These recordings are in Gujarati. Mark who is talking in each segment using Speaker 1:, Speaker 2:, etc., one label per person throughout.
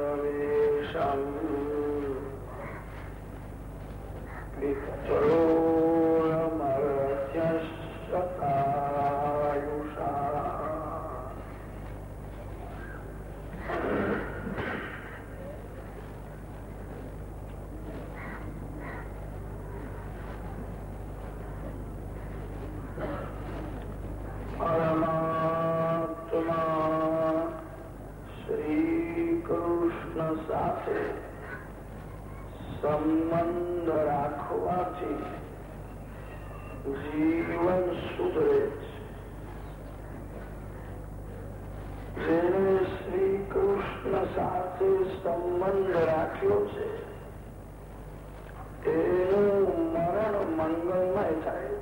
Speaker 1: लतयोर्यातिरवेशम् वित्रो આપવાથી જીવન સુધરે જેને શ્રી કૃષ્ણ સાથે સંબંધ રાખ્યો છે એનું મરણ મંગલમય થાય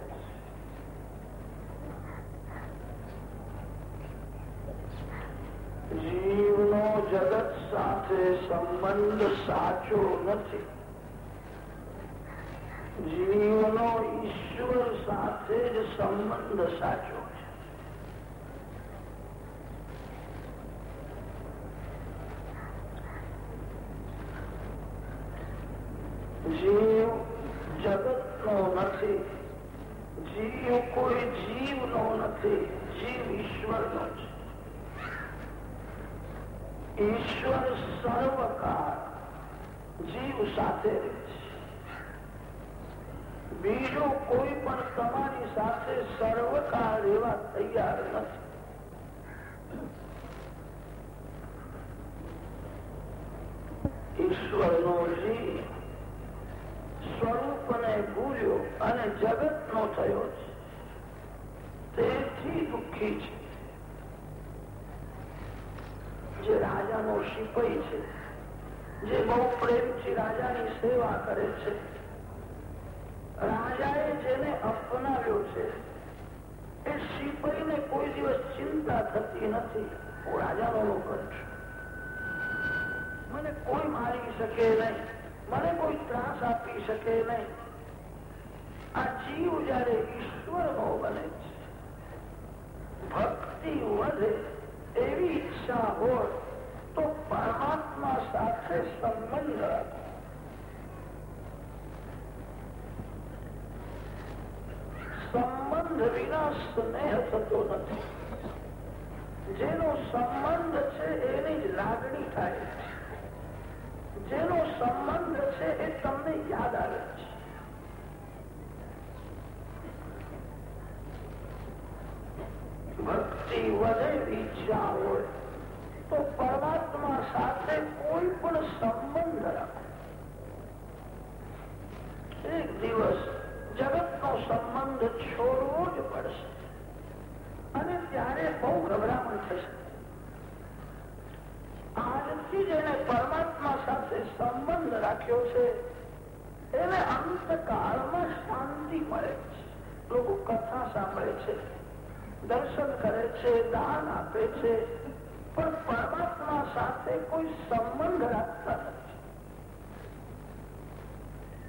Speaker 1: જીવનો જગત સાથે સંબંધ સાચો નથી જીવનો ઈશ્વર સાથે જ સંબંધ સાચો જીવ જગતનો નથી, જીવ કોઈ જીવનો છે ઈશ્વર સર્વકાર જીવ સાથે બીજો કોઈ પણ તમારી સાથે સર્વકાળ રહેવા તૈયાર નથી. ઈશ્વરનો જીવ સ્વરૂપને ભૂલ્યો અને જગત નો થયો છે. તેથી દુઃખી છે. જે રાજા નો સિપાઈ છે, જે બહુ પ્રેમથી રાજાની સેવા કરે છે પૂજા થતી નથી. હું રાજાનો લોકટ મને કોઈ મારી શકે નહીં. મને કોઈ ત્રાસ આપી શકે નહીં. આ જીવ જયારે ઈશ્વરનો બને છે, ભક્તિ વધે એવી ઈચ્છા હોય તો પરમાત્મા સાથે સંબંધ સંબંધ વિના સ્નેહ થતો નથી. જેનો સંબંધ છે એની લાગણી થાય છે. જેનો સંબંધ છે એ તમને યાદ આવે છે. ભક્તિ વધે ઈચ્છા હોય, તો પરમાત્મા સાથે કોઈ પણ સંબંધ રાખો. એક દિવસ જગત નો સંબંધ છોડવો જ પડશે. અને ત્યારે બહુ ગભરામણ થશે. આજથી જેને પરમાત્મા સાથે સંબંધ રાખ્યો છે, એને અંતકાળમાં શાંતિ મળે છે. લોકો કથા સાંભળે છે, દર્શન કરે છે, દાન આપે છે, પણ પરમાત્મા સાથે કોઈ સંબંધ રાખતા નથી.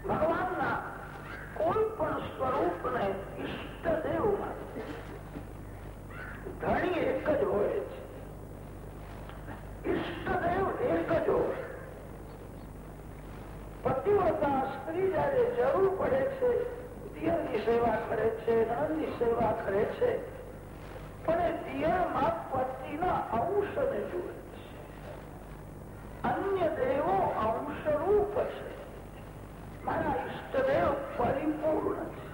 Speaker 1: ભગવાનના કોઈ પણ સ્વરૂપને ઈષ્ટદેવ માનશે ધણી એક જ હોય છે. ઇષ્ટદેવ એક જ હોય. પતિવતા સ્ત્રી જયારે જરૂર પડે છે દિયરની સેવા કરે છે નણની સેવા કરે છે, પણ એ દિયરમાં પતિના અંશને જુએ છે. અન્ય દેવો અંશ રૂપ છે. મારા ઇષ્ટદેવ પરિપૂર્ણ છે.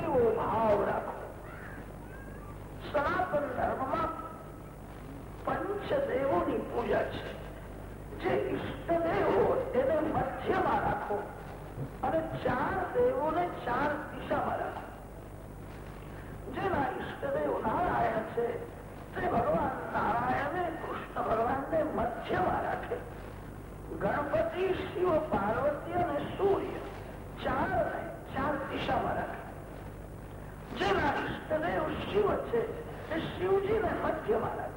Speaker 1: એવો ભાવ રાખો. સનાતન ધર્મમાં પંચદેવોની પૂજા છે. જે ઈષ્ટદેવ એને મધ્યમાં રાખો અને ચાર દેવોને ચાર દિશામાં રાખો. જેના ઈષ્ટદેવ નારાયણ છે, તે ભગવાન નારાયણે કૃષ્ણ ભગવાનને મધ્યમાં રાખે. ગણપતિ, શિવ, પાર્વતી અને સૂર્ય ચાર ને ચાર દિશામાં રાખે. જેના ઈષ્ટદેવ શિવ છે શિવજી ને મધ્ય મારા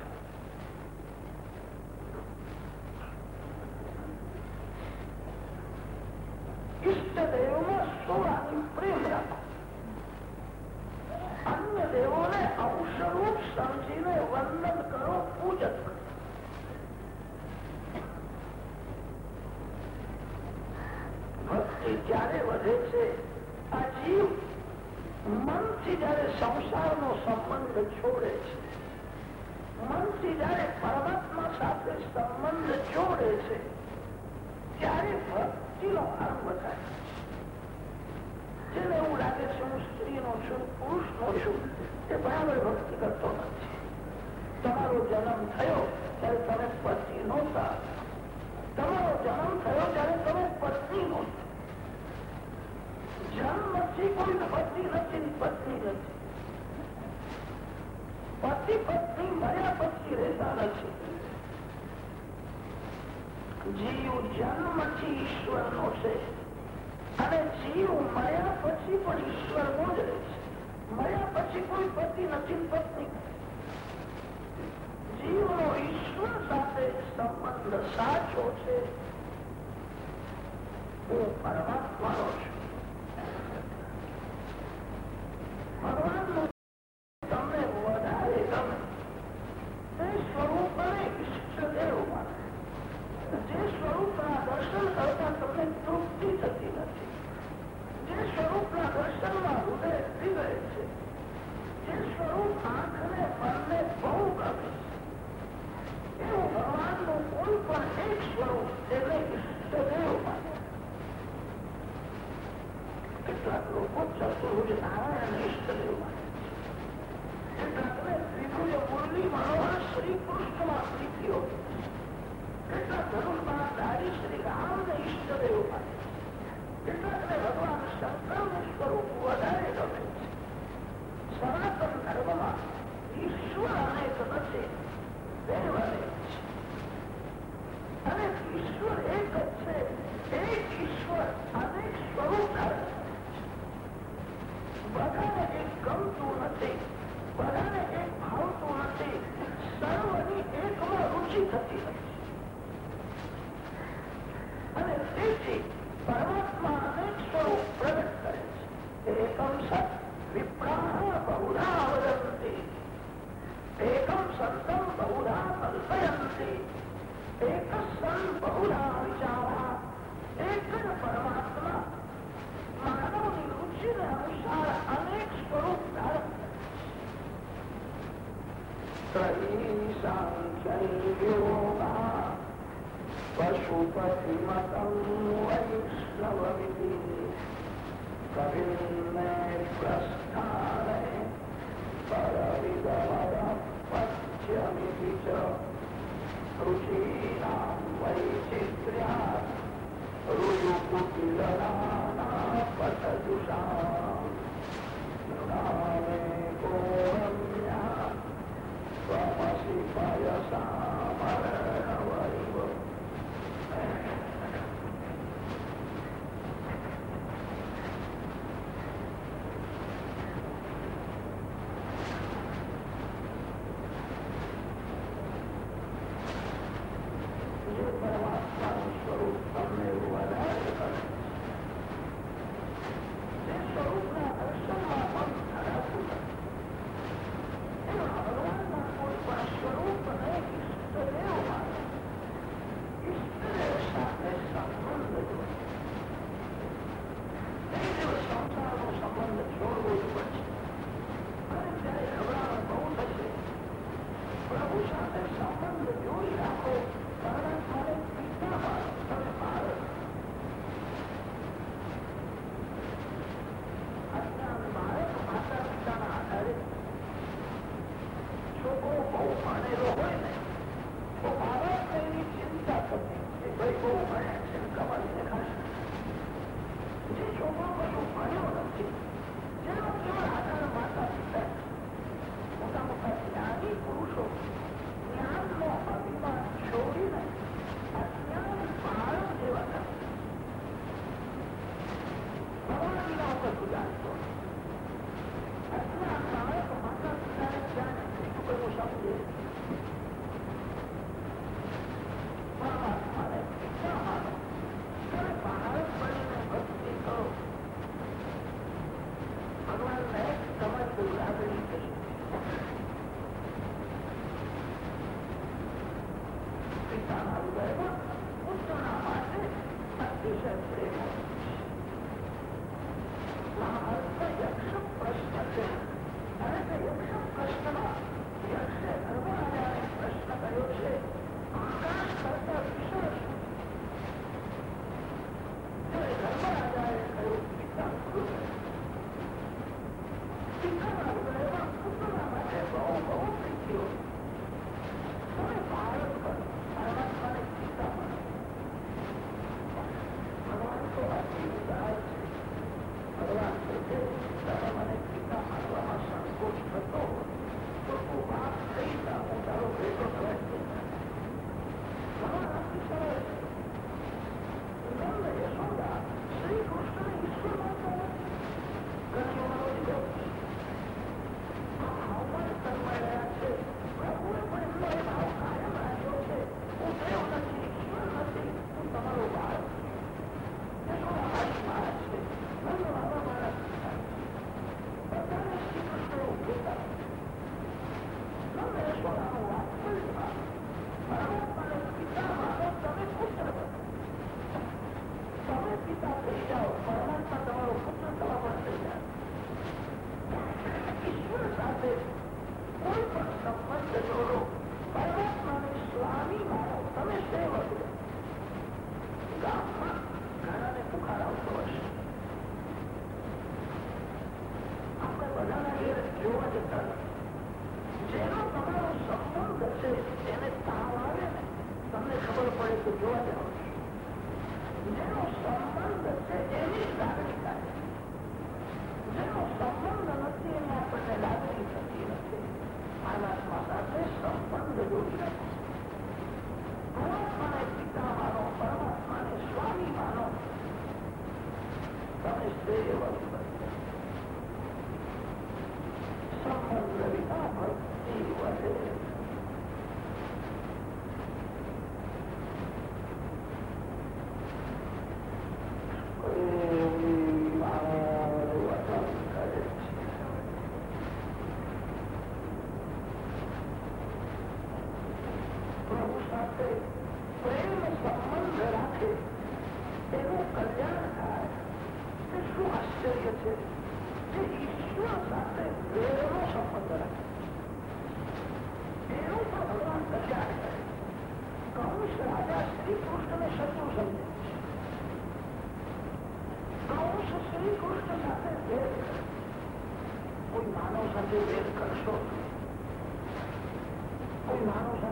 Speaker 1: ઈષ્ટદેવમાં સોળાથી પ્રેમ રાખો. અન્ય દેવોને અવસરૂપ સમજીને વંદન કરો, પૂજન કરો. ભક્તિ ક્યારે વધે છે? આ જીવ મનથી જયારે સંસારનો સંબંધ છોડે છે, મનથી જયારે પરમાત્મા સાથે સંબંધ જોડે છે, ત્યારે ભક્તિનો આરંભ થાય જેને એવું લાગે છે, હું સ્ત્રીનો છું, પુરુષનો છું, તે બરાબર ભક્તિ કરતો નથી. તમારો જન્મ થયો ત્યારે તમે પતિ નહોતા. તમારો જન્મ થયો ત્યારે તમે પત્ની નહોતા. જન્મથી કોઈ પત્ની નથી. પતિ પત્ની મર્યા પછી રહેતા નથી. પછી પણ ઈશ્વરનો જ રહે છે. મર્યા પછી કોઈ પતિ નથી, પત્ની જીવનો ઈશ્વર સાથે સંબંધ સાચો છે. હું પરમાત્માનો છું. 頑張れ!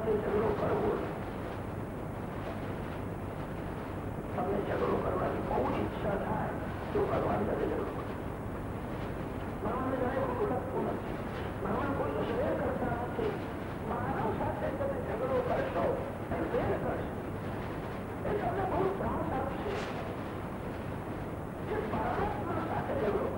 Speaker 1: તમને ઝઘડો કરવો તમને ઝઘડો કરવાની બહુ ઈચ્છા થાય તો ભગવાન સાથે ઝઘડો ભગવાન જાણે ઓળખતું નથી ભગવાન કોઈ શેર કરતા નથી માનવ સાથે તમે ઝઘડો કરશો વેર કરશો એ તમને બહુ ત્રાસ આપશે પરમાત્મા સાથે ઝઘડો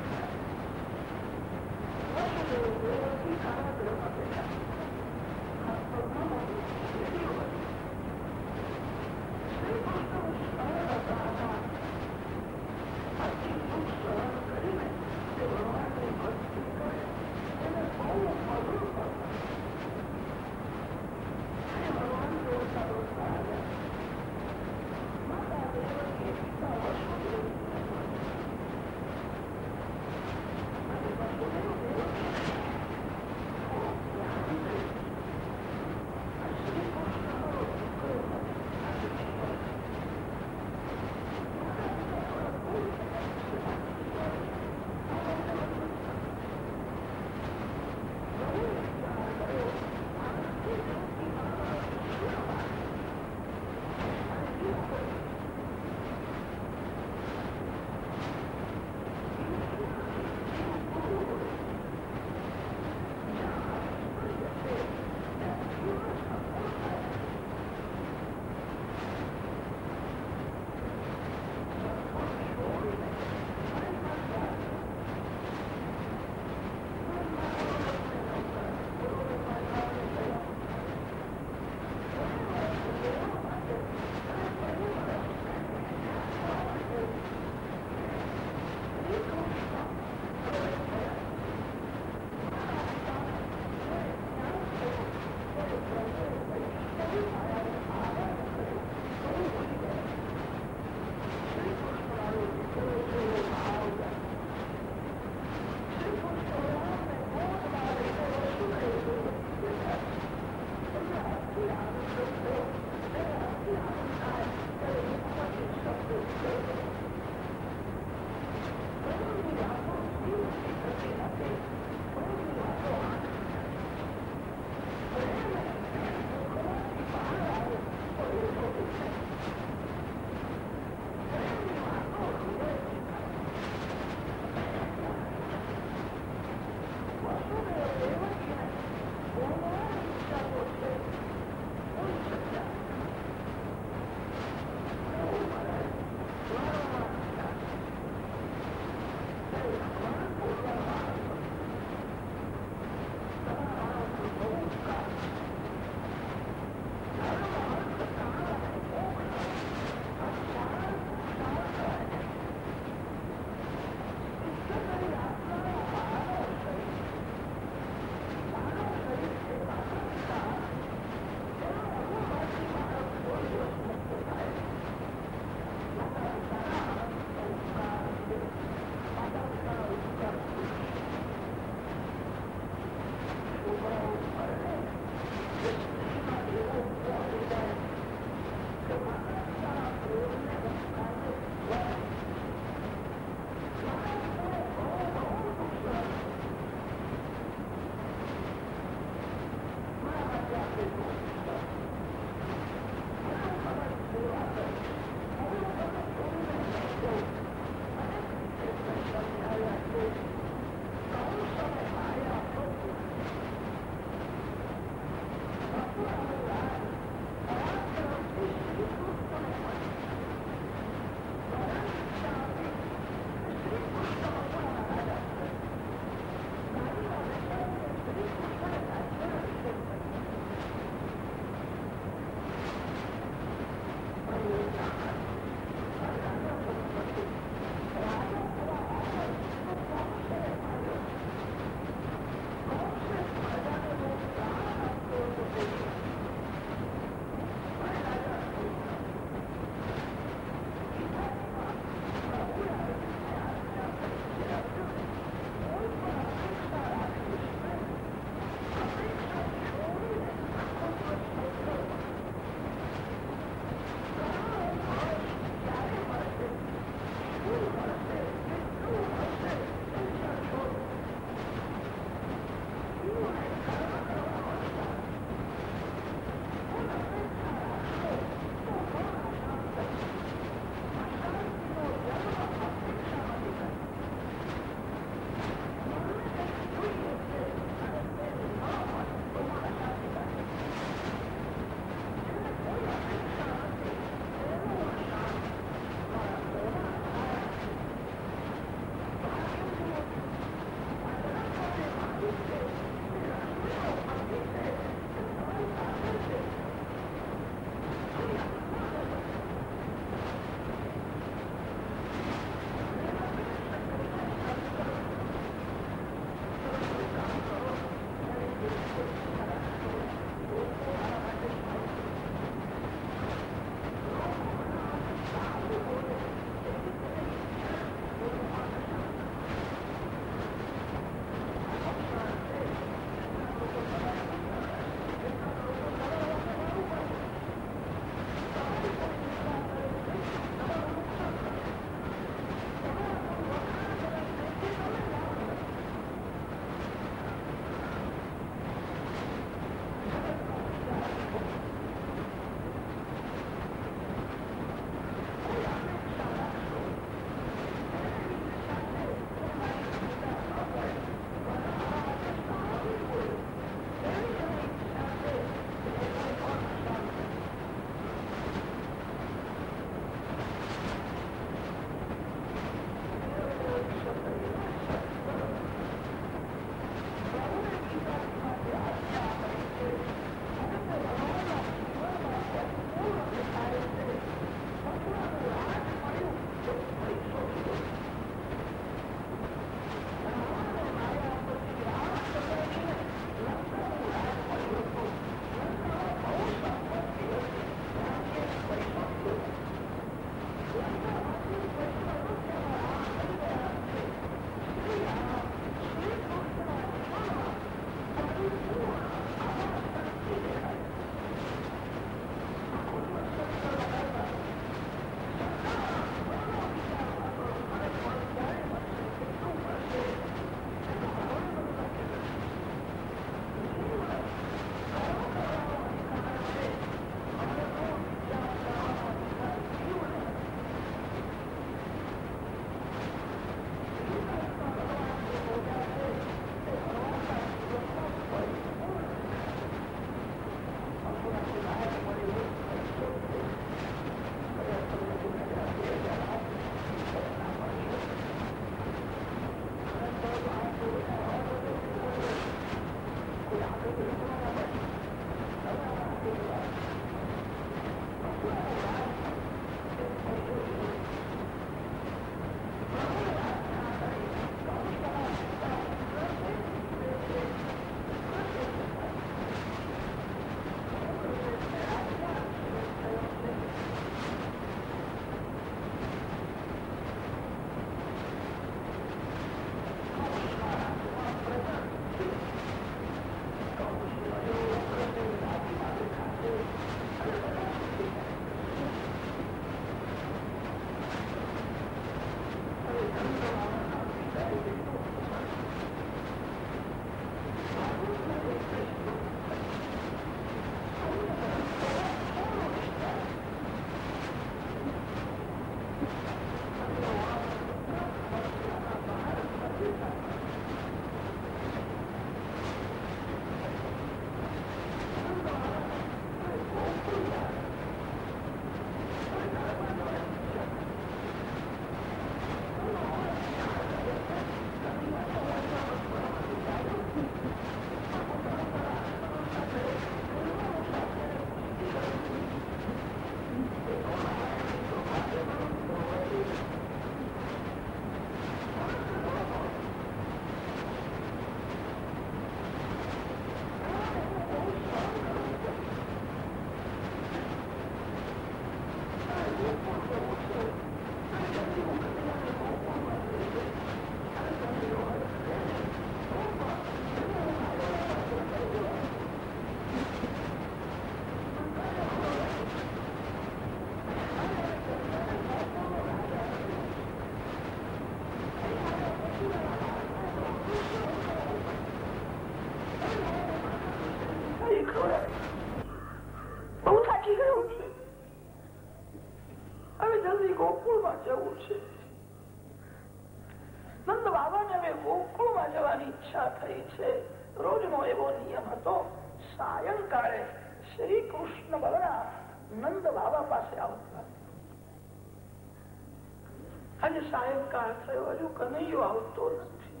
Speaker 1: અંધકાર થયો હજુ કનૈયો આવતો નથી.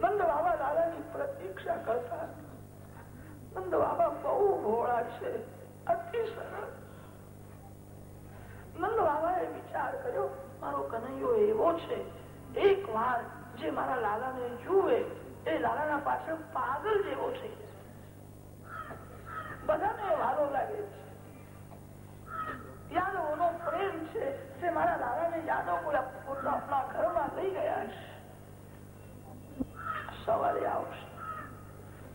Speaker 1: નંદ બાબા લાલાની પ્રતીક્ષા કરતા નંદ બાબા બહુ ભોળા છે, અતિ સરળ. નંદ બાબાએ વિચાર કર્યો, મારો કનૈયો એવો છે, એક વાર જે મારા લાલાને જુએ, એ લાલા ના પાછળ પાગલ જેવો થઈ જશે બધાને વાલો લાગે છે. તે મારા દાદાની યાદો આપણા ઘરમાં લઈ ગયા છે સવારે આવશે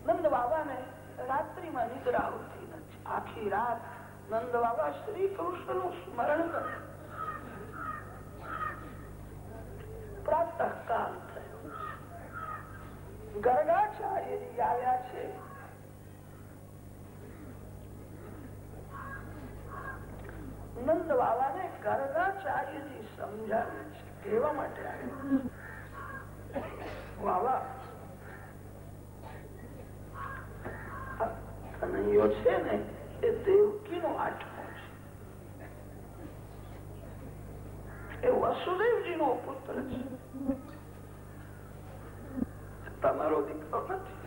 Speaker 1: નંદ બાબાને રાત્રિમાં નિદ્રા આવતી નથી આખી રાત નંદ બાબા શ્રી કૃષ્ણનું સ્મરણ કરે પ્રાતઃ કાલ થયો ગરગાચાર્ય આવ્યા છે નંદ બાબાને ગરગાચાર્યજી સમજાવે છે. કેવા માટે છે ને, એ દેવકી નો આઠમો છે. એ વસુદેવજી નો પુત્ર છે. તમારો દીકરો નથી.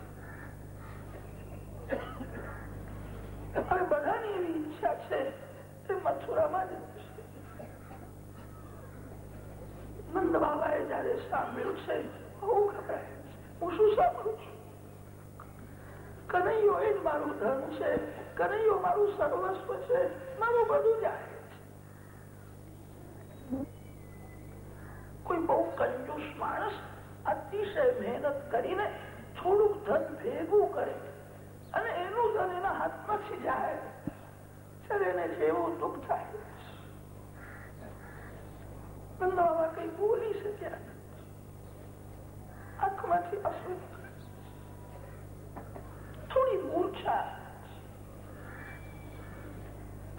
Speaker 1: બધાની એવી ઈચ્છા છે. કોઈ બહુ કંજૂસ માણસ અતિશય મહેનત કરીને થોડુંક ધન ભેગું કરે અને એનું ધન એના હાથમાંથી જાય. ત્યારે એને જેવું દુઃખ થાય. થોડી મૂર્છા.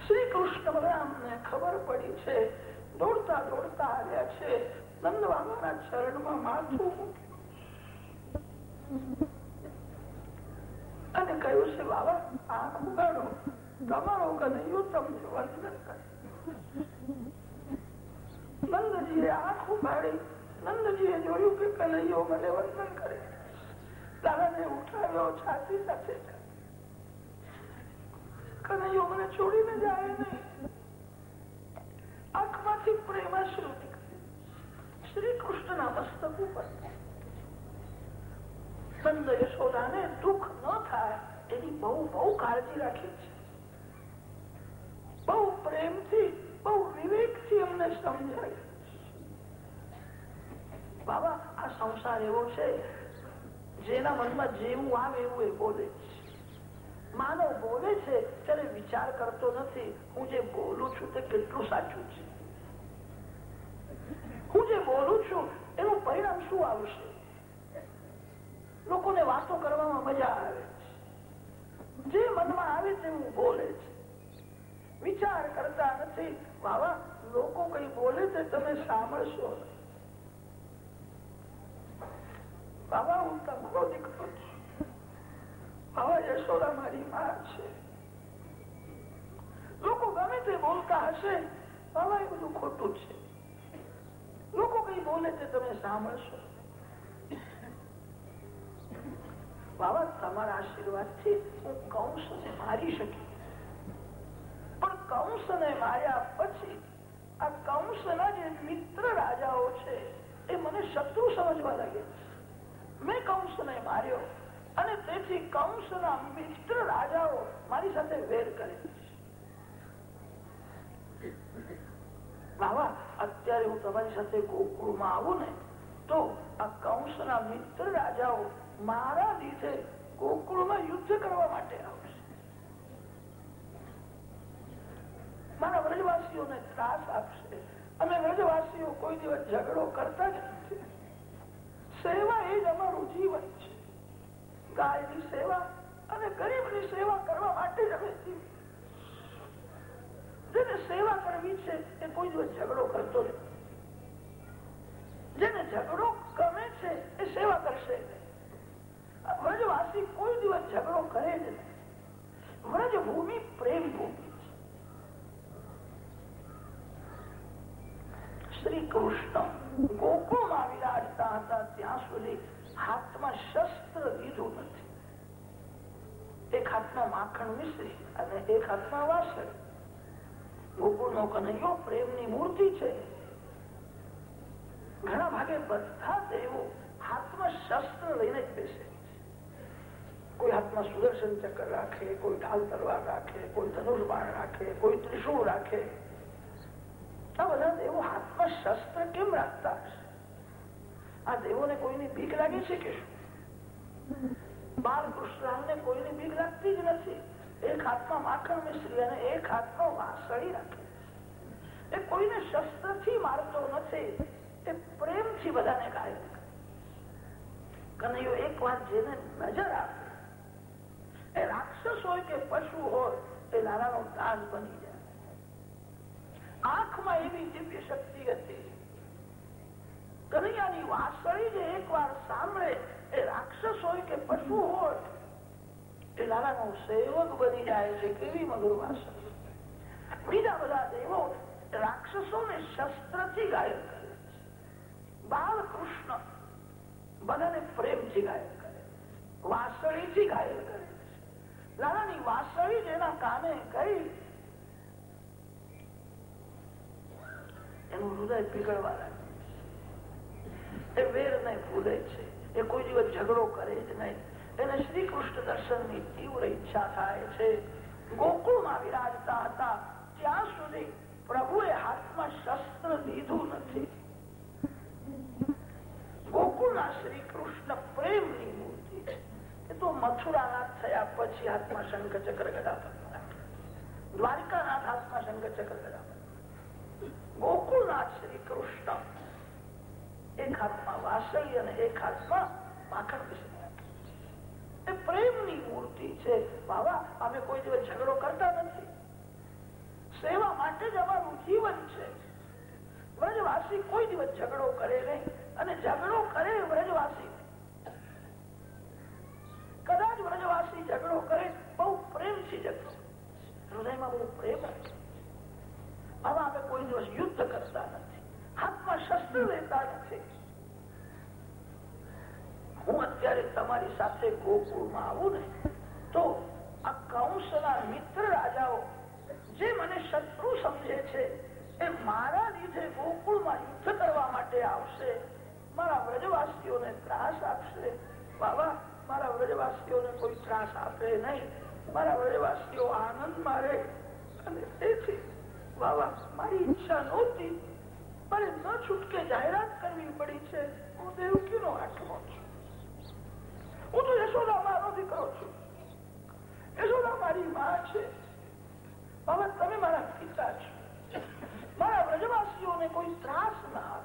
Speaker 1: શ્રી કૃષ્ણ બલરામને ખબર પડી છે. દોડતા દોડતા આવ્યા છે. નંદવામાના ચરણમાં માથું મૂકી તમારો નહીં આંખમાંથી પ્રેમાશ્રુ નીકળે શ્રી કૃષ્ણના મસ્તક ઉપર નંદ યશોદાને દુઃખ ન થાય એની બહુ બહુ કાળજી રાખી બાબા, આ સંસાર એવો છે, જેના મનમાં જેવું આવે એવું એ બોલે માનવ બોલે છે, ત્યારે વિચાર કરતો નથી. હું જે બોલું છું તે કેટલું સાચું છે? હું જે બોલું છું, એનું પરિણામ શું આવશે? લોકોને વાતો કરવામાં મજા આવે છે. જે મનમાં આવે છે બોલે છે. વિચાર કરતા નથી. બાબા લોકો કઈ બોલે છે, તમે સાંભળશો બાબા, હું તમારો દીકરો યશોદા મારી માં છે. લોકો ગમે તે બોલતા હશે, બાબા, એ બધું ખોટું છે. લોકો કઈ બોલે છે, તમે સાંભળશો બાબા, તમારા આશીર્વાદથી હું કંસ ને મારી શકી પણ કંસ ને માર્યા પછી આ કંસના જે મિત્ર રાજાઓ છે, એ મને શત્રુ સમજવા લાગ્યા મેં કંસને માર્યો અને તેથી કંસના મિત્ર રાજાઓ મારી સાથે વેર કરે બાબા અત્યારે હું તમારી સાથે ગોકુળમાં આવું ને, તો આ કંસના મિત્ર રાજાઓ મારા લીધે ગોકુળમાં યુદ્ધ કરવા માટે આવશે મારા વ્રજવાસીઓને ત્રાસ આપશે. અમે વ્રજવાસીઓ કોઈ દિવસ ઝઘડો કરતા જ નથી. સેવા એ જ અમારું જીવન છે. ગાયની સેવા અને ગરીબની સેવા કરવા માટે જ અમે જેને સેવા કરવી છે એ કોઈ દિવસ ઝઘડો કરતો નથી. જેને ઝઘડો ગમે છે એ સેવા કરશે. વ્રજવાસી કોઈ દિવસ ઝઘડો કરે જ નહીં વ્રજ ભૂમિ પ્રેમ ભૂમિ શ્રી કૃષ્ણ ગોકુળમાં વિરાજતા હતા ત્યાં સુધી હાથમાં શસ્ત્ર લીધું નથી. એક હાથમાં માખણ મિશ્રી અને એક હાથમાં વાસણ. ગોકુળ નો કનૈયો પ્રેમની મૂર્તિ છે. ઘણા ભાગે બધા દેવો હાથમાં શસ્ત્ર લઈને જ બેસે કોઈ હાથમાં સુદર્શન ચક્ર રાખે, કોઈ ઢાલ તલવાર રાખે, કોઈ ધનુષ બાણ રાખે, કોઈ ત્રિશુળ રાખે. આ કેમ રાખતા આ દેવોને કોઈની ભીખ લાગે છે કે શું બાલકૃષ્ણ કોઈની ભીખ લાગતી જ નથી એક હાથમાં માખણ મિશ્રી અને એક હાથમાં વાસળી રાખે એ કોઈને શસ્ત્રથી મારતો નથી એ પ્રેમથી બધાને ઘાયલ કનૈયો એક વાત જેને નજર આપે એ રાક્ષસ હોય કે પશુ હોય, એ લાલાનો દાસ બની આંખમાં એવી દિવ્ય શક્તિ હતી. કનૈયાની વાસળી જે એક વાર સાંભળે એ રાક્ષસ હોય કે પશુ હોય, એ લાલાનો સેવક બની જાય છે કેવી મગર વાસળી બીજા બધા દેવો રાક્ષસોને શસ્ત્રથી ઘાયલ કરે છે. બાલકૃષ્ણ બધાને પ્રેમથી ઘાયલ કરે વાસળીથી ઘાયલ કરે છે. લાલાની વાસળી જેના કાને ગઈ એનું હૃદય પીગળવા લાગે એ વેર ને ભૂલે છે. એ કોઈ દિવસ ઝઘડો કરે જ નહીં. એને શ્રી કૃષ્ણ દર્શનની તીવ્ર ઈચ્છા થાય છે. ગોકુળમાં વિરાજતા હતા. ત્યાં સુધી પ્રભુએ હાથમાં શસ્ત્ર લીધું નથી. ગોકુળના શ્રી કૃષ્ણ પ્રેમની મૂર્તિ છે. એ તો મથુરાનાથ થયા પછી હાથમાં શંખ ચક્ર ગદા દ્વારિકાનાથ હાથમાં શંખ ચક્ર ગદા ગોકુળનાથ શ્રી કૃષ્ણ એક હાથમાં વાસળી અને એક હાથમાં માખણ એ પ્રેમની મૂર્તિ છે બાબા અમે કોઈ દિવસ ઝઘડો કરતા નથી સેવા માટે જ અમારું જીવન છે વ્રજવાસી કોઈ દિવસ ઝઘડો કરે નહીં અને ઝઘડો કરે વ્રજવાસી કદાચ વ્રજવાસી ઝઘડો કરે બહુ પ્રેમથી ઝઘડો હૃદયમાં બહુ પ્રેમ હવે કોઈ દિવસ યુદ્ધ કરતા નથી. હાથમાં શસ્ત્ર લેતા નથી. હું અત્યારે તમારી સાથે ગોકુળમાં આવું ને, તો આ કંસના મિત્ર રાજાઓ જે મને શત્રુ સમજે છે, એ મારા લીધે ગોકુળમાં યુદ્ધ કરવા માટે આવશે. મારા વ્રજવાસીઓને ત્રાસ આપશે. બાબા, મારા વ્રજવાસીઓને કોઈ ત્રાસ આપે નહીં. મારા વ્રજવાસીઓ આનંદમાં રહે અને તેથી કોઈ ત્રાસ ના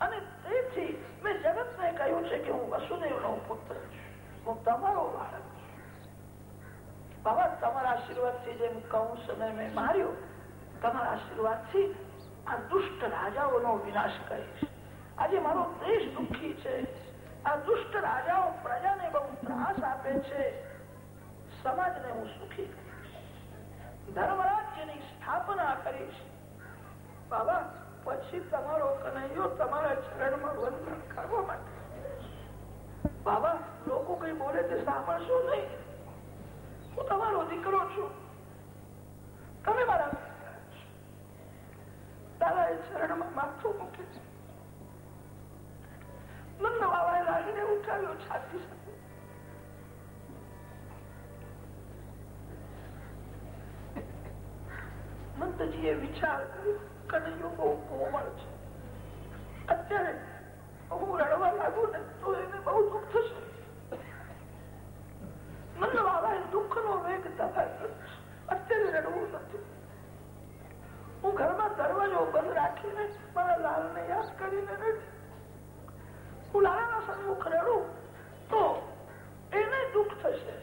Speaker 1: અને તેથી મેં જગતને કહ્યું છે કે હું વસુદેવનો પુત્ર છું. હું તમારો બાળક છું. બાબા, તમારા આશીર્વાદથી જેમ કંસને મેં માર્યો તમારા આશીર્વાદથી આ દુષ્ટ રાજાઓનો વિનાશ કરીશ. આજે મારો દેશ દુઃખી છે. આ દુષ્ટ રાજાઓ પ્રજાને બહુ ત્રાસ આપે છે. સમાજને હું સુખી ધર્મરાજ્યની સ્થાપના કરીશ. બાબા, પછી તમારો કનૈયો તમારા ચરણમાં વંદન કરવા માટે બાબા, લોકો કઈ બોલે તે સાંભળશો નહીં. હું તમારો દીકરો છું. તમે મારા દાદા એ માથું મૂકે બાબાએ વિચાર કર્યો, કનૈયો બહુ કોમળ છે. અત્યારે હું રડવા લાગુ ને તો એને બહુ દુઃખ થશે. નંદ બાબાએ દુઃખ નો વેગ દબાવ્યો અત્યારે રડવું નથી હું ઘરમાં દરવાજો બંધ રાખીને મારા લાલને યાદ કરીને હું લાલાના સન્મુખ રડું તો એને દુઃખ થશે.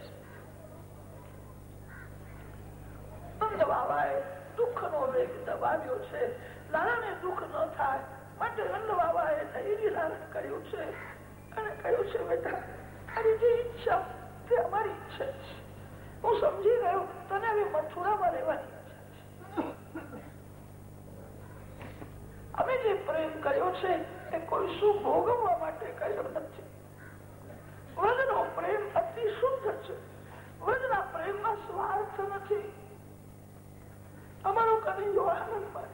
Speaker 1: દબાવ્યો છે. લાલાને દુઃખ ન થાય, માટે નંદ બાબાએ ધૈર્ય ધારણ કર્યું છે. અને કહ્યું છે, બેટા, તારી જે ઈચ્છા, તે અમારી ઈચ્છા છે. હું સમજી ગયો, તને હવે મથુરામાં રહેવાની અમે જે પ્રેમ કર્યો છે, એ કોઈ શું ભોગવવા માટે કર્યો નથી. વ્રજનો પ્રેમ અતિ શુદ્ધ છે. વ્રજના પ્રેમમાં સ્વાર્થ નથી. અમારો કવિ આનંદમાં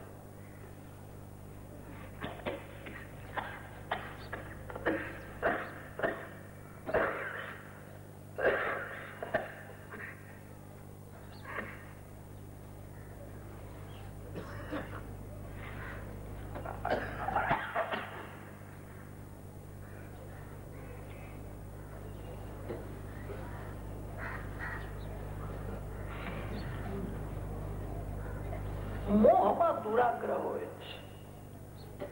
Speaker 1: મોહમાં દુરાગ્રહ હોય છે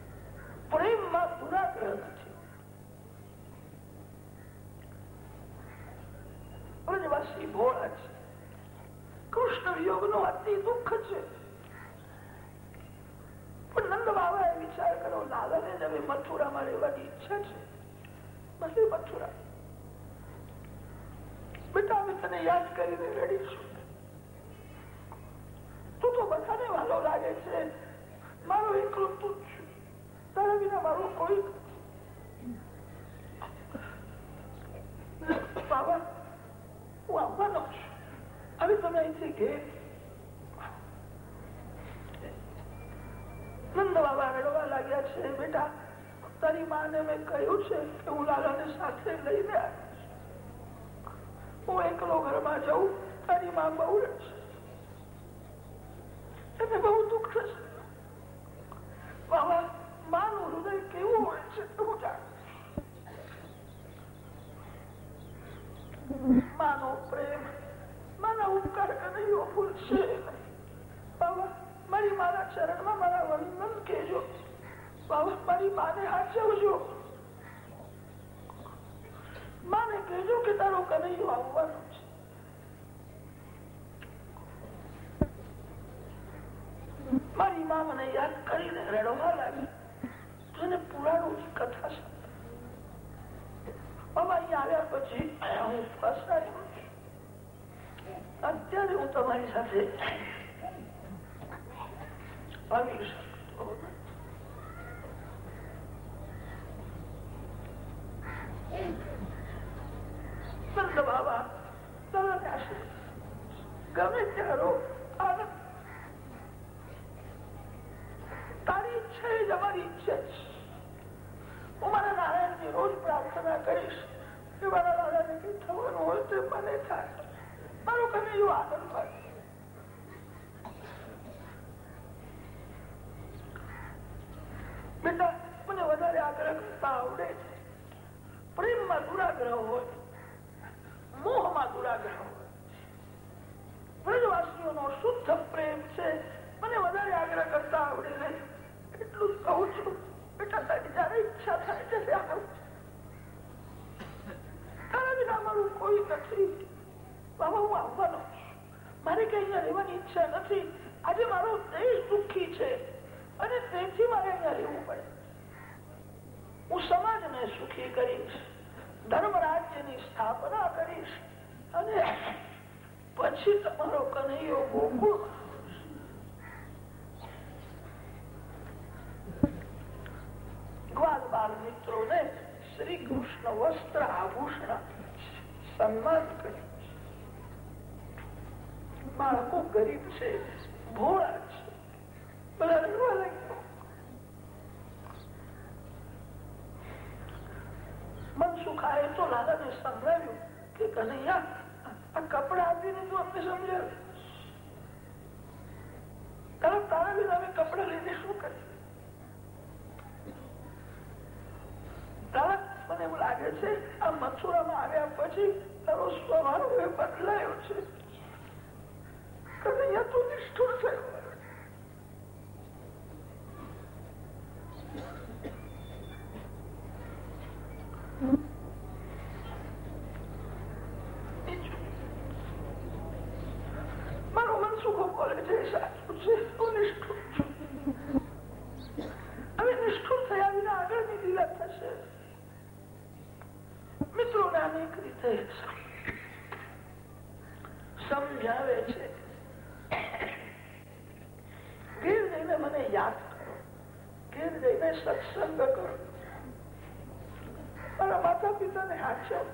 Speaker 1: પ્રેમમાં દુરાગ્રહ નથી બ્રજવાસી ભોળા છે કૃષ્ણ વિયોગ નો અતિ દુઃખ છે પણ નંદ બાબાએ વિચાર કર્યો લાલાને જ હવે મથુરામાં રહેવાની ઈચ્છા છે? ભલે મથુરા. બેટા, અમે તને યાદ કરીને રડીશું. હું આવવાનો છું. હવે તમે અહીંથી ઘેર નંદ બાબા રડવા લાગ્યા છે, બેટા. તારી માને મેં કહ્યું છે કે હું લાલાને સાથે લઈને હું એકલો ઘરમાં જઉં, તારી માં બહુ રડશે. બહુ દુઃખ થશે. બાબા, માનું હૃદય કેવું હોય છે હું જાણું. માનો પ્રેમ, મારા ઉપકાર કનૈયો ભૂલશે બાબા, મારી મારા ચરણમાં મારા વંદન કહેજો. બાબા મારી માને છે. મારી માં આવ્યા પછી હું ફસાયો અત્યારે હું તમારી સાથે આવી શકતો નથી. ગમે નારાયણ કરીશ મારા દાદાને કઈ થવાનું હોય મને થાય. મારું કનૈયું આનંદ પામે બેટા, મને વધારે આગ્રહ કરતા આવડે છે. પ્રેમમાં દુરાગ્રહ હોય, મોહમાં દુરાગ્રહ હોય. બ્રજવાસીઓનો શુદ્ધ પ્રેમ છે. મને વધારે આગ્રહ કરતા આવડે નહીં. એટલું જ કહું છું. બેટા સાહેબ, જયારે ઈચ્છા થાય ત્યારે આવું. તારા વિના મારું કોઈ નથી. બાબા, હું આવવાનો મારે કઈ અહીંયા રહેવાની ઈચ્છા નથી. આજે મારો દેશ દુઃખી છે. અને તેથી મારે અહીંયા રહેવું પડે. હું સમાજને સુખી કરીશ, ધર્મ રાજ્યની સ્થાપના કરીશ અને પછી તમારો કનૈયો ગોકુળ ગ્વાલ બાલ મિત્રો ને શ્રી કૃષ્ણ વસ્ત્ર આભૂષણ સન્માન કર્યું બાળકો ગરીબ છે, ભોળા છે મનસુખાએ તો લાલાને સંભળાવ્યું કે કનૈયા, આ કપડા આપીને તું અમને સમજાવ્યું કપડા લઈને શું કરીએ? મને એવું લાગે છે, આ મથુરામાં આવ્યા પછી તારો સ્વભાવ બદલાયો છે. કનૈયા, તું નિષ્ઠુર થયો. મારું મન સુખો બોલે છે સાચું છે હું નિષ્ઠુર છું સમજાવે છે મને યાદ કરો. ઘેર જઈને સત્સંગ કરો. મારા માતા પિતાને આક્ષેપ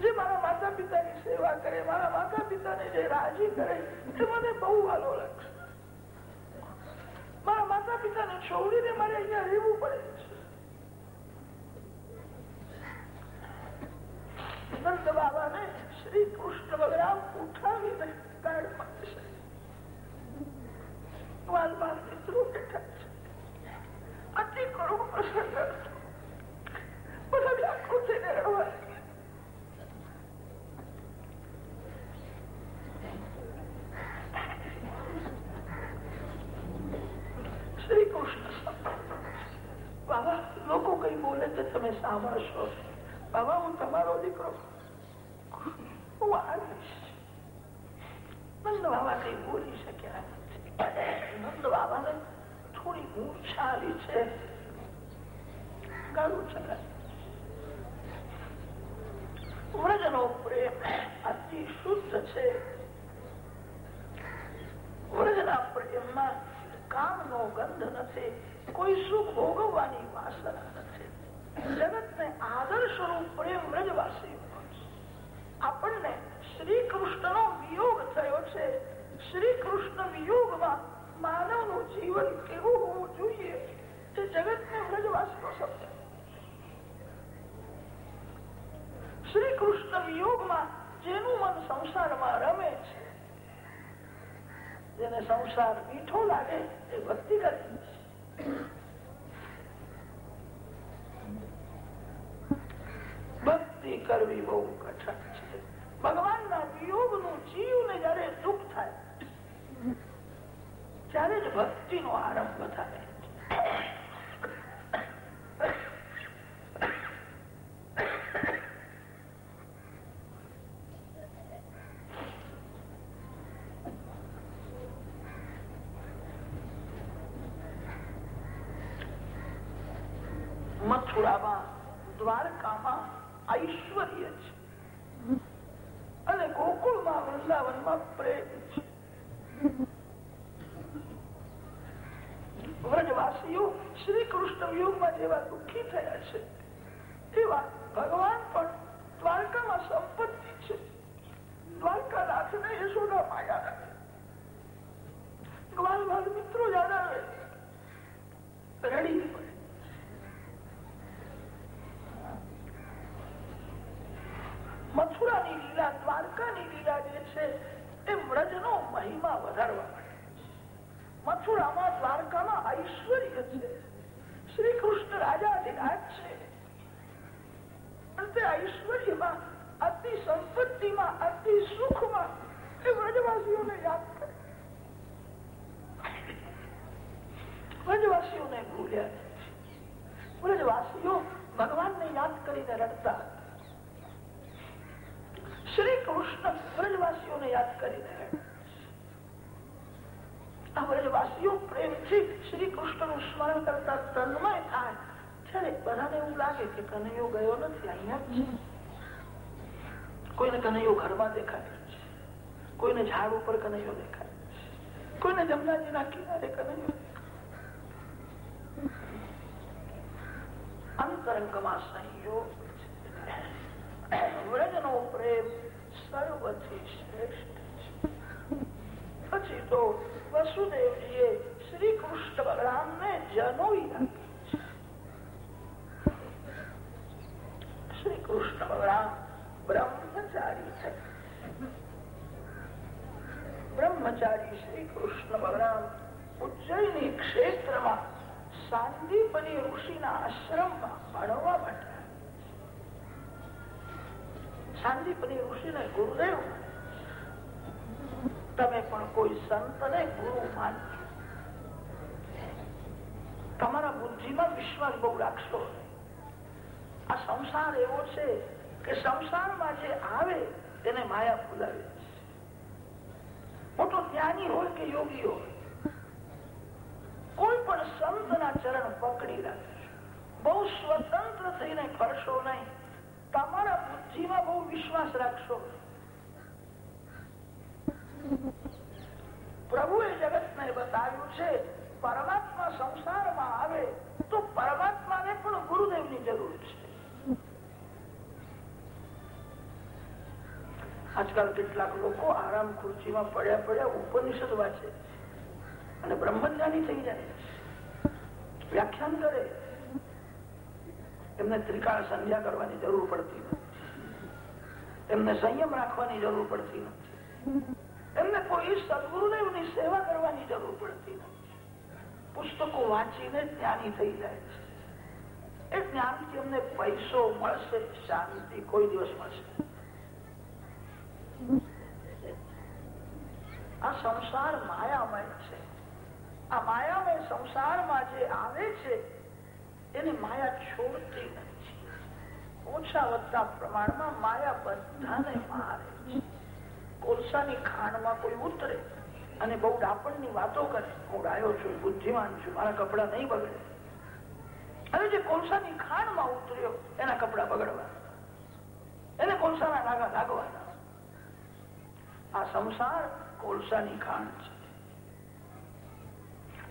Speaker 1: જે મારા માતા પિતાની સેવા કરે, મારા માતા પિતાને જે રાજી કરે, એ મને બહુ વાલો લાગશે મારા માતા પિતાને છોડીને મારે અહીંયા રહેવું પડે છે. નંદ બાબાને truck. એવા દુઃખી થયા છે. એવા ભગવાન પણ દ્વારકામાં સંપત્તિ છે. દ્વારકા નાથને યશોદા મથુરાની લીલા, દ્વારકાની લીલા જે છે, એ વ્રજનો મહિમા વધારવા માટે. મથુરામાં દ્વારકામાં ઐશ્વર્ય છે. શ્રી કૃષ્ણ રાજાધિરાજ છે. તે ઐશ્વર્યમાં અતિ સંપત્તિમાં, અતિ સુખમાં એ વ્રજવાસીઓને યાદ કરે. વ્રજવાસીઓને ભૂલ્યા વ્રજવાસીઓ ભગવાનને યાદ કરીને રડતા. શ્રી કૃષ્ણ વ્રજવાસીઓને યાદ કરીને આ વ્રજવાસીઓ પ્રેમથી શ્રી કૃષ્ણનું સ્મરણ કરતા તન્મય થાય. ત્યારે બધાને એવું લાગે કે કનૈયો ગયો નથી અહીંયા જ. છે કોઈને કનૈયો ઘરમાં દેખાય કોઈને ઝાડ ઉપર કનૈયો દેખાય કોઈને જમનાજીના કિનારે કનૈયો અંતરંગમાં સંયોગ વ્રજનો પ્રેમ સર્વથી શ્રેષ્ઠ છે. પછી તો વસુદેવજીએ શ્રી કૃષ્ણ બલરામને જનોઈ રાખી. શ્રી કૃષ્ણ બલરામ બ્રહ્મચારી છે બ્રહ્મચારી શ્રી કૃષ્ણ બલરામ ઉજ્જૈની ક્ષેત્રમાં સાંદીપની ઋષિના આશ્રમમાં ભણવા માટે સાંદીપની ઋષિને ગુરુદેવ તમે પણ કોઈ સંતને ગુરુ માનજો. તમારા બુદ્ધિમાં વિશ્વાસ બહુ રાખશો. આ સંસાર એવો છે કે સંસારમાં જે આવે તેને માયા ભૂલાવે મોટો જ્ઞાની હોય કે યોગી હોય. કોઈ પણ સંતના ચરણ પકડી રાખે. બહુ સ્વતંત્ર થઈને ફરશો નહીં. તમારા બુદ્ધિમાં બહુ વિશ્વાસ રાખશો. પ્રભુએ જગતને બતાવ્યું છે, પરમાત્મા સંસારમાં આવે તો પરમાત્માને પણ ગુરુદેવની જરૂર છે. આજકાલ કેટલાક લોકો આરામ ખુરશીમાં પડ્યા પડ્યા ઉપનિષદ વાંચે અને બ્રહ્મજ્ઞાની થઈ જાય વ્યાખ્યાન કરે એમને ત્રિકાળ સંધ્યા કરવાની જરૂર પડતી નથી. એમને સંયમ રાખવાની જરૂર પડતી નથી. એમને સદગુરુને સદગુરુદેવની સેવા કરવાની જરૂર પડતી નથી. પુસ્તકો વાંચીને જ્ઞાની થઈ જાય છે. એ જ્ઞાનથી અમને પૈસો મળશે, શાંતિ કોઈ દિવસ મળશે આ સંસાર માયામય છે. આ માયામય સંસારમાં જે આવે છે, એને માયા છોડતી નથી. ઓછા વધતા પ્રમાણમાં માયા બધાને મારે છે. કોલસાની ખાણમાં કોઈ ઉતરે અને બહુ ડાપણની વાતો કરે, હું ડાયો છું, બુદ્ધિમાન છું, મારા કપડા નહીં બગડે. હવે જે કોલસાની ખાણમાં ઉતર્યો, એના કપડા બગડવા. એને કોલસાના નાગા લાગવાના. આ સંસાર કોલસાની ખાણ છે.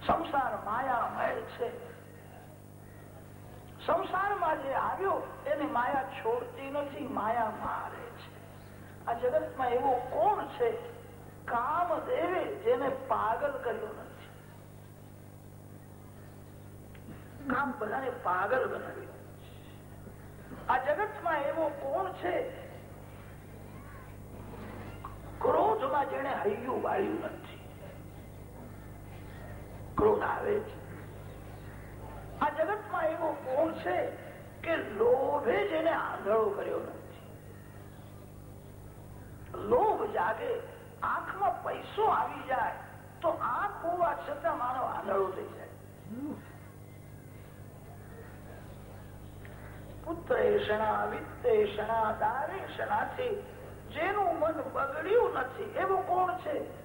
Speaker 1: સંસાર માયામય છે. સંસારમાં જે આવ્યો, એને માયા છોડતી નથી, માયા મારે. આ જગતમાં એવો કોણ છે? કામ દેવે જેને પાગલ કર્યો નથી. કામ બધાને પાગલ બનાવ્યો. આ જગતમાં એવો કોણ છે? ક્રોધમાં જેને હૈયું વાળ્યું નથી. ક્રોધ આવે છે આ જગતમાં એવો કોણ છે કે લોભે જેને આંધળો કર્યો નથી? લોભ જાગે, આંખમાં પૈસો આવી જાય, તો આંખ હોવા છતાં મારો આંધળો થઈ જાય. કોણ છે?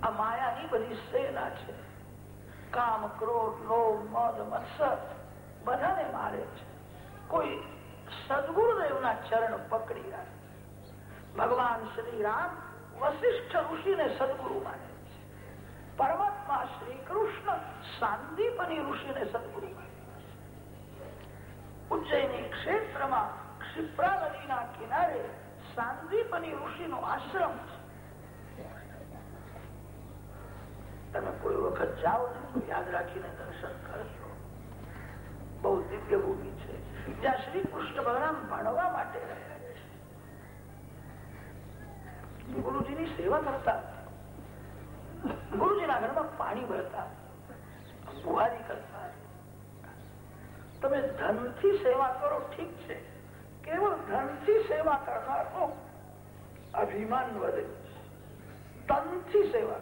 Speaker 1: આ માયાની બધી સેના છે. કામ, ક્રોધ, લોભ, મદ, મત્સર બધાને મારે છે. કોઈ સદગુરુદેવના ચરણ પકડી રાખે ભગવાન શ્રી રામ વશિષ્ઠ ઋષિને સદગુરુ માને છે. પરમાત્મા શ્રી કૃષ્ણ સાંદીપની ઋષિને સદગુરુ માને ઉજ્જૈની ક્ષેત્રમાં ક્ષિપ્રા નદીના કિનારે સાંદીપની ઋષિનો આશ્રમ છે. તમે કોઈ વખત જાઓ ને યાદ રાખીને દર્શન કરશો બહુ દિવ્ય ભૂમિ છે શ્રી કૃષ્ણ ભગવાન ભણવા માટે ગુરુજીની સેવા કરતા, ગુરુજીના ઘરમાં પાણી ભરતા બુહારી કરતા. તમે ધનથી સેવા કરો, ઠીક છે. કેવળ ધનથી સેવા કરનાર નો અભિમાન વધે. તનથી સેવા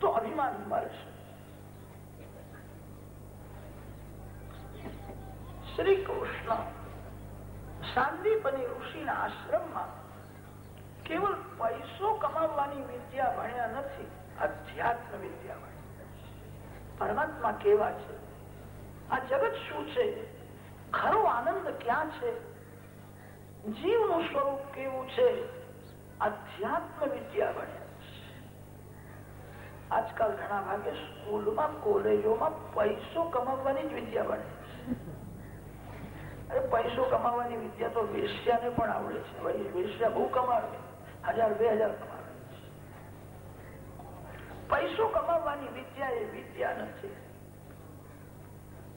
Speaker 1: તો અભિમાન મળશે. શ્રી કૃષ્ણ. સાંદીપની ઋષિના આશ્રમમાં કેવળ પૈસો કમાવવાની વિદ્યા ભણ્યા નથી, અધ્યાત્મ વિદ્યા ભણ્યા. પરમાત્મા કેવા છે? આ જગત શું છે? ખરો આનંદ ક્યાં છે? જીવનું સ્વરૂપ કેવું છે? અધ્યાત્મ વિદ્યા ભણ્યા આજકાલ ઘણા ભાગે સ્કૂલમાં, કોલેજોમાં પૈસો કમાવવાની જ વિદ્યા ભણે અરે પૈસો કમાવાની વિદ્યા તો વેશ્યાને પણ આવડે છે. વેશ્યા બહુ કમાવે. હજાર, બે હજાર કમાવે. પૈસો કમાવાની વિદ્યા એ વિદ્યા નથી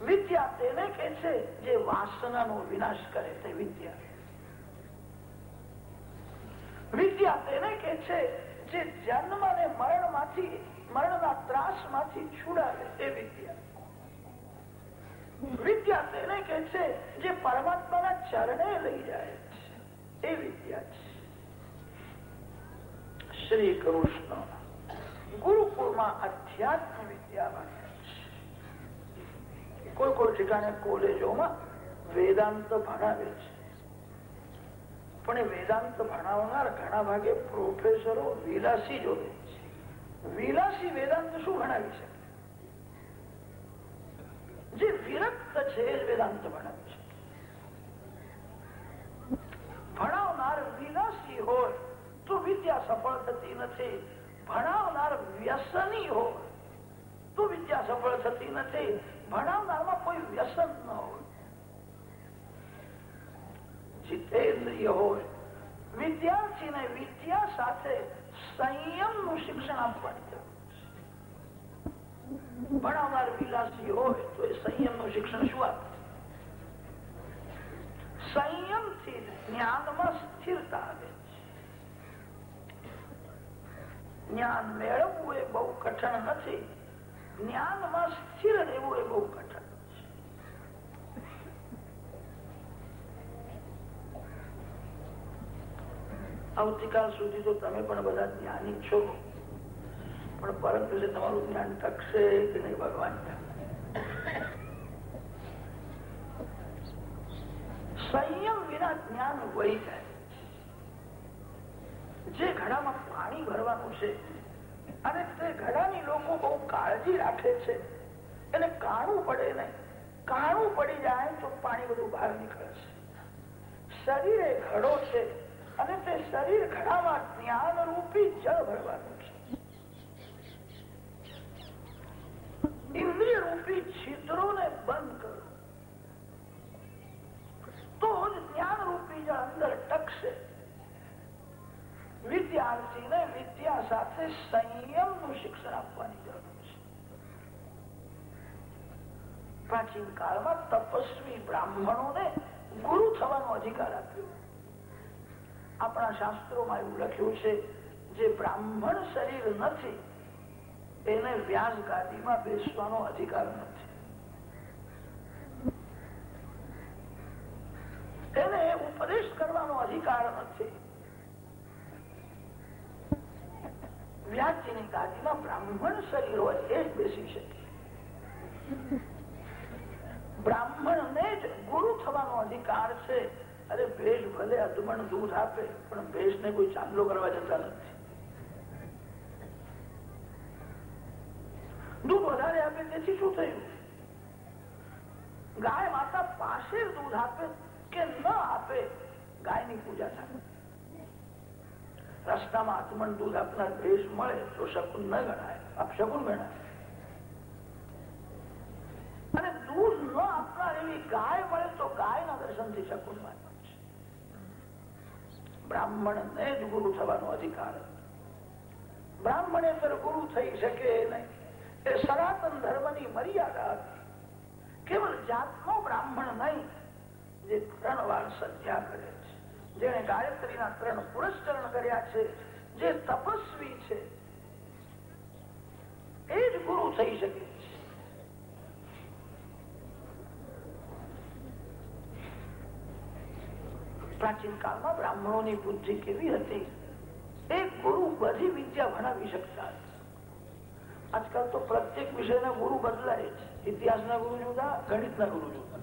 Speaker 1: વિદ્યા તેને કે છે જે વાસનાનો વિનાશ કરે તે વિદ્યા. વિદ્યા તેને કે છે જે જન્મ અને મરણમાંથી મરણના ત્રાસમાંથી છુડાવે તે વિદ્યા. વિદ્યા જે પરમાત્માના ચરણે લઈ જાય એ વિદ્યા શ્રી કૃષ્ણ કોઈ કોઈ ઠેકાણે કોલેજોમાં વેદાંત ભણાવે છે. પણ એ વેદાંત ભણાવનાર ઘણા ભાગે પ્રોફેસરો વિલાસી જોડે છે. વિલાસી વેદાંત શું ભણાવી શકે? જે વિરક્ત છે એ વેદાંત ભણાવી છે. ભણાવનાર વિનાશી હોય તો વિદ્યા સફળ થતી નથી. ભણાવનાર વ્યસની હોય તો વિદ્યા સફળ થતી નથી. ભણાવનારમાં કોઈ વ્યસન ન હોય. જીતેન્દ્રિય હોય. વિદ્યાર્થીને વિદ્યા સાથે સંયમનું શિક્ષણ આપવાની ભણાવનાર વિલાસી હોય તો એ સંયમનું શિક્ષણ શું આપે? સંયમથી જ્ઞાનમાં સ્થિરતા આવે જ્ઞાન મેળવવું એ બહુ કઠણ નથી. જ્ઞાનમાં સ્થિર રહેવું એ બહુ કઠણ આવતીકાલ સુધી તો તમે પણ બધા જ્ઞાની છો. પણ પરંતુ તમારું જ્ઞાન ટકશે કે નહીં ભગવાન? સંયમ વિના જ્ઞાન વહી જાય. જે ઘડામાં પાણી ભરવાનું છે અને તે ઘડાની લોકો બહુ કાળજી રાખે છે. એને કાણું પડે નહીં. કાણું પડી જાય તો પાણી બધું બહાર નીકળે છે. શરીર એ ઘડો છે અને તે શરીર ઘડામાં જ્ઞાન રૂપી જળ ભરવાનું પ્રાચીન કાળમાં તપસ્વી બ્રાહ્મણોને ગુરુ થવાનો અધિકાર આપ્યો. આપણા શાસ્ત્રોમાં એવું લખ્યું છે જે બ્રાહ્મણ શરીર નથી એને વ્યાસ ગાદીમાં બેસવાનો અધિકાર નથી. ઉપદેશ કરવાનો અધિકાર નથી. વ્યાસજીની ગાદીમાં બ્રાહ્મણ શરીર હોય એ જ બેસી શકે બ્રાહ્મણ ને જ ગુરુ થવાનો અધિકાર છે. અરે ભેષ ભલે અધમણ દૂધ આપે, પણ ભેષ ને કોઈ ચાંદલો કરવા જતા નથી. દૂધ વધારે આપે, તેથી શું થયું? ગાય માતા પાસે દૂધ આપે કે ન આપે, ગાયની પૂજા થાય. રસ્તામાં આત્મન દૂધ આપનાર ભેષ મળે, તો શકુન ન ગણાય. આપ શકુન ગણાય. અને દૂધ ન આપનાર એવી ગાય મળે, તો ગાયના દર્શનથી શકુન માનવા બ્રાહ્મણ ને જ ગુરુ થવાનો અધિકાર બ્રાહ્મણેતર ગુરુ થઈ શકે નહીં. એ સનાતન ધર્મની મર્યાદા હતી. જાતનો બ્રાહ્મણ નહીં, જે ત્રણ વાર સંધ્યા કરે છે. જેને ગાયત્રીના ત્રણ પુરસ્કરણ કર્યા છે, જે તપસ્વી છે. એ જ ગુરુ થઈ શકે છે પ્રાચીન કાળમાં બ્રાહ્મણોની બુદ્ધિ કેવી હતી? એ ગુરુ બધી વિદ્યા ભણાવી શકતા આજકાલ તો પ્રત્યેક વિષયના ગુરુ બદલાય છે. ઇતિહાસના ગુરુ જુદા, ગણિતના ગુરુ જુદા.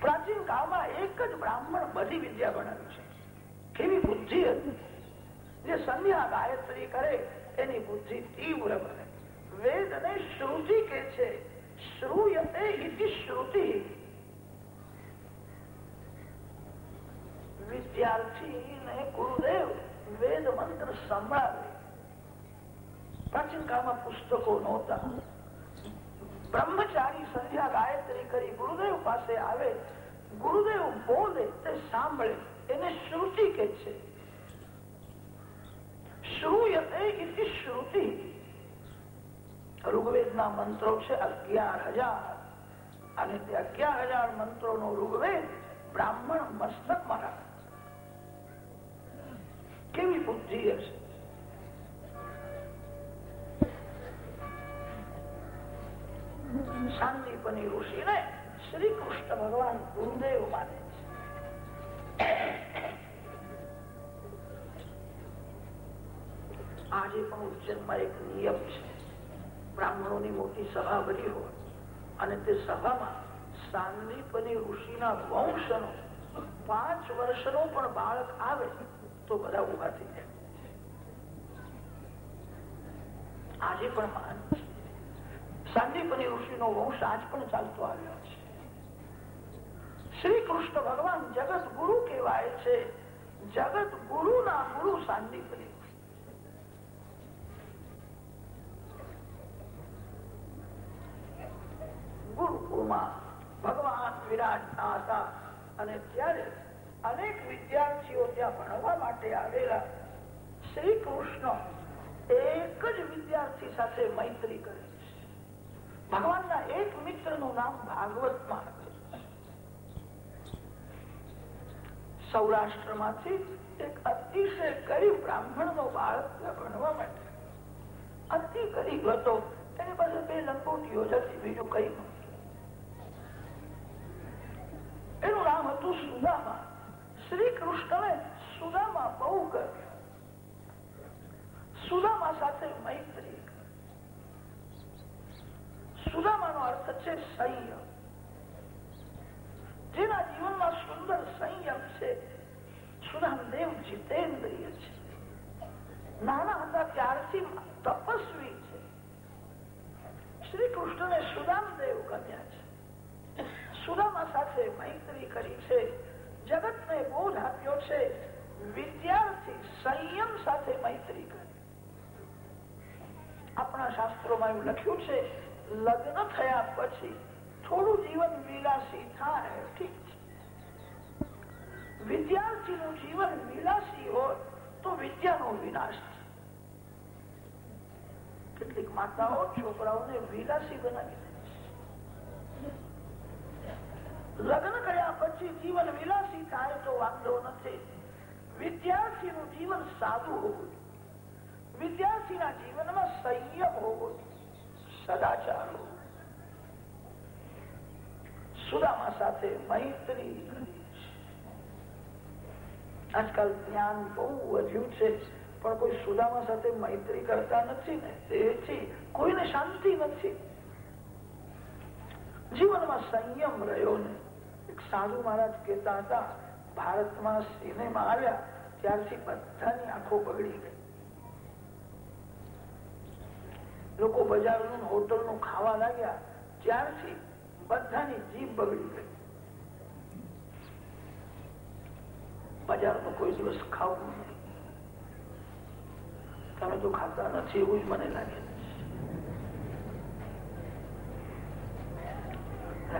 Speaker 1: પ્રાચીન કાળમાં એક જ બ્રાહ્મણ બધી વિદ્યા ભણાવી છે. કેવી બુદ્ધિ હતી? જે સંધ્યા ગાયત્રી કરે, એની બુદ્ધિ તીવ્ર બને. વેદ ને શ્રુતિ કે છે, શ્રુયતે શ્રુતિ. વિદ્યાર્થી ને ગુરુદેવ વેદ મંત્ર સંભળાવે. પ્રાચીન કાળમાં પુસ્તકો નહોતા. બ્રહ્મચારી સંધ્યા ગાયત્રી કરી ગુરુદેવ પાસે આવે. ગુરુદેવ બોલે, તે સાંભળે. એને શ્રુતિ કે છે? શ્રુયતે ઇતિ શ્રુતિ. ઋગ્વેદના મંત્રો છે અગિયાર હજાર. અને તે અગિયાર હજાર મંત્રો નો ઋગ્વેદ બ્રાહ્મણ મસ્તકમાં રાખે. કેવી બુદ્ધિ હશે શાંતિપની ઋષિ ને શ્રી કૃષ્ણ ભગવાન ગુરુદેવ માને છે આજે પણ ઉજ્જૈનમાં એક નિયમ છે બ્રાહ્મણોની મોટી સભા ભરી હોય અને તે સભામાં સાંદીપની ઋષિના વંશનો પાંચ વર્ષનો પણ બાળક આવે તો બધા ઊભા થઈ જાય. આજે પણ છે. સાંદીપની ઋષિનો વંશ આજ પણ ચાલતો આવ્યો છે. શ્રી કૃષ્ણ ભગવાન જગત ગુરુ કહેવાય છે. જગત ગુરુ ના ગુરુ સાંદીપની ગુરુકુળમાં ભગવાન વિરાજતા હતા અને ત્યારે અનેક વિદ્યાર્થીઓ ત્યાં ભણવા માટે આવેલા શ્રી કૃષ્ણ એક જ વિદ્યાર્થી સાથે મૈત્રી કરે ભગવાનના એક મિત્રનું નામ ભાગવતમાં સૌરાષ્ટ્રમાંથી એક અતિશય ગરીબ બ્રાહ્મણ નો બાળક ભણવા માટે. અતિ ગરીબ હતો. એની પાસે બે લંગોટીઓ જતી બીજું કઈ નહોતું એનું નામ હતું સુદામા શ્રી કૃષ્ણને સુદામા બહુ ગમ્યો સુદામા સાથે મૈત્રી સુદામાનો અર્થ છે સંયમ જેના જીવનમાં સુંદર સંયમ છે સુદામદેવ જીતેન્દ્રિય છે નાના હતા ત્યારથી તપસ્વી છે શ્રી કૃષ્ણને સુદામદેવ ગમ્યા છે સુદામા સાથે મૈત્રી કરી છે જગતને બોધ આપ્યો છે વિદ્યાર્થી સંયમ સાથે મૈત્રી કરી આપણા એવું લખ્યું છે, લગ્ન થયા પછી થોડું જીવન વિલાસી થાય, ઠીક છે. વિદ્યાર્થીનું જીવન વિલાસી હોય તો વિદ્યાનો વિનાશ કેટલીક માતાઓ છોકરાઓને વિલાસી બનાવી લગ્ન કર્યા પછી જીવન વિલાસી થાય તો વાંધો નથી. વિદ્યાર્થીનું જીવન સાદું હોવું વિદ્યાર્થીના જીવનમાં સંયમ હોવો સદાચાર. સુદામા સાથે મૈત્રી આજકાલ જ્ઞાન બહુ વધ્યું છે, પણ કોઈ સુદામા સાથે મૈત્રી કરતા નથી ને તેથી કોઈને શાંતિ નથી. જીવનમાં સંયમ રહ્યો ને. એક સાધુ મહારાજ કહેતા હતા, ભારતમાં સિનેમા આવ્યા, ત્યારથી બધાની આંખો બગડી ગઈ. લોકો બજારનું હોટલનું ખાવા લાગ્યા. ત્યારથી બધાની જીભ બગડી ગઈ. બજારનું કોઈ દિવસ ખાવું નહીં. તમે તો ખાતા નથી એવું જ મને લાગે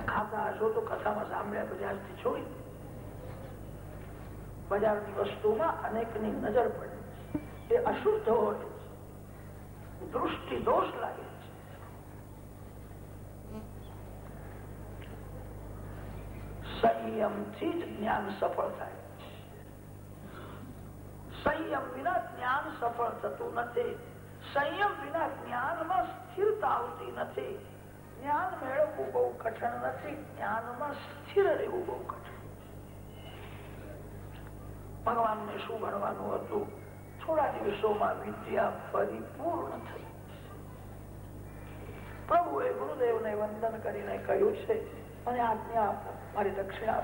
Speaker 1: ખાતા હશો તો કથામાં સાંભળ્યા બજારથી છોડી બજારની વસ્તુમાં અનેકની નજર પડે એ અશુદ્ધ હોય. દૃષ્ટિ દોષ લાગે છે સંયમથી જ જ્ઞાન સફળ થાય સંયમ વિના જ્ઞાન સફળ થતું નથી સંયમ વિના જ્ઞાનમાં સ્થિરતા આવતી નથી જ્ઞાન મેળવવું બહુ કઠણ નથી જ્ઞાનમાં સ્થિર રહેવું બહુ કઠણ ભગવાનને શું ભણવાનું હતું થોડા દિવસોમાં વિદ્યા પરિપૂર્ણ થઈ પ્રભુએ ગુરુદેવને વંદન કરીને કહ્યું છે અને આજ્ઞા મારી દક્ષિણા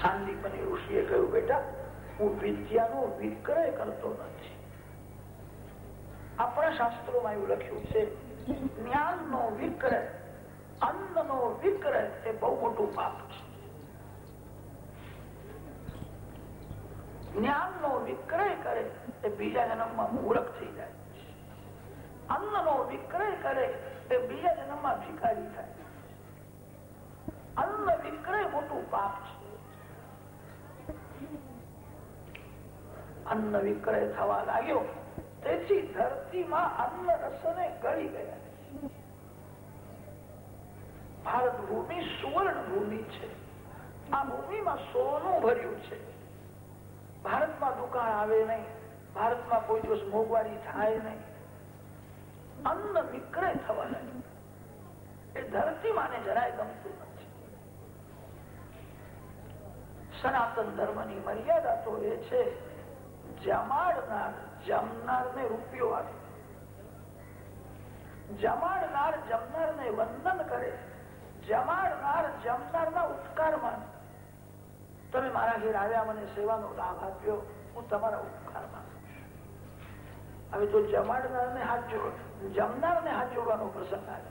Speaker 1: શાંતિપની ઋષિએ કહ્યું, બેટા, હું વિદ્યાનો વિક્રય કરતો નથી. આપણા શાસ્ત્રોમાં એવું લખ્યું છે, જ્ઞાનનો વિક્રય અન્નનો વિક્રય એ બહુ મોટું પાપ છે. જ્ઞાનનો વિક્રય કરે એ બીજા જન્મમાં મૂળખ થઈ જાય. અન્નનો વિક્રય કરે એ બીજા જન્મમાં ભિખારી થાય. અન્ન વિક્રય મોટું પાપ છે. અન્ન વિક્રય થવા લાગ્યો, તેથી ધરતીમાં અન્ન રસને ગળી ગયા. ભારત ભૂમિ સુવર્ણ ભૂમિ છે. આ ભૂમિમાં સોનું ભર્યું છે. ભારતમાં દુકાળ આવે નહીં. ભારતમાં કોઈ દિવસ મોંઘવારી થાય નહીં. અન્ન વિક્રય થવા લાગ્યું. એ ધરતી માને જરાય ગમતું નથી. સનાતન ધર્મની મર્યાદા તો એ છે, જમાડનાર જમનારને રૂપિયો આપે. જમાડનાર જમનાર ને વંદન કરે. જમાડનાર જમનાર ના ઉપકાર માને તમે મારા ઘેર આવ્યા, મને સેવાનો લાભ આપ્યો, હું તમારા ઉપકાર હવે તો જમાડનાર ને હાથ જોડ જમનાર ને હાથ જોડવાનો પ્રસંગ આવે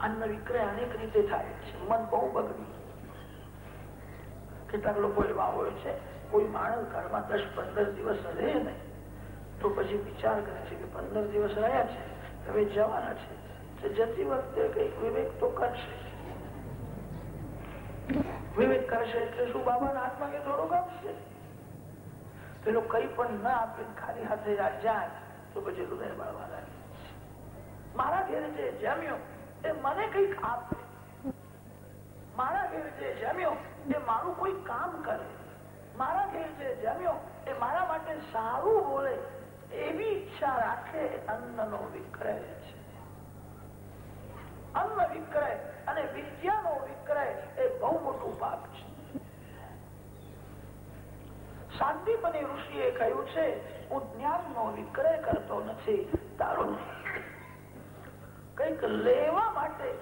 Speaker 1: અન્ન વિક્રય અનેક રીતે થાય છે. મન બહુ બગડ્યું. કેટલાક લોકો એવા હોય છે, કોઈ માણસ ઘરમાં દસ પંદર દિવસ રહે ને તો પછી વિચાર કરે છે કે પંદર દિવસ રહ્યા છે, હવે જવાના છે. જતી વખતે કંઈક વિવેક તો કરશે. વિવેક કરશે એટલે શું બાબાના હાથમાં કે થોડુંક આપશે પેલો કઈ પણ ના આપે, ખાલી હાથે જાય, તો પછી હૃદય બાળવા લાગે મારા ઘેર જે જમ્યો, એ મને કંઈક આપે. મારા ઘેર જે જમ્યો, એ મારું કોઈ કામ કરે. મારા ઘેર જે જમ્યો, એ મારા માટે સારું બોલે. એવી ઈચ્છા રાખે અન્નનો વિક્રય છે. અન્ન વિક્રય અને વિદ્યાનો વિક્રય એ બહુ મોટું પાપ છે. શાંતિપની ઋષિએ કહ્યું છે, હું જ્ઞાનનો વિક્રય કરતો નથી, તારું કંઈક લેવા માટે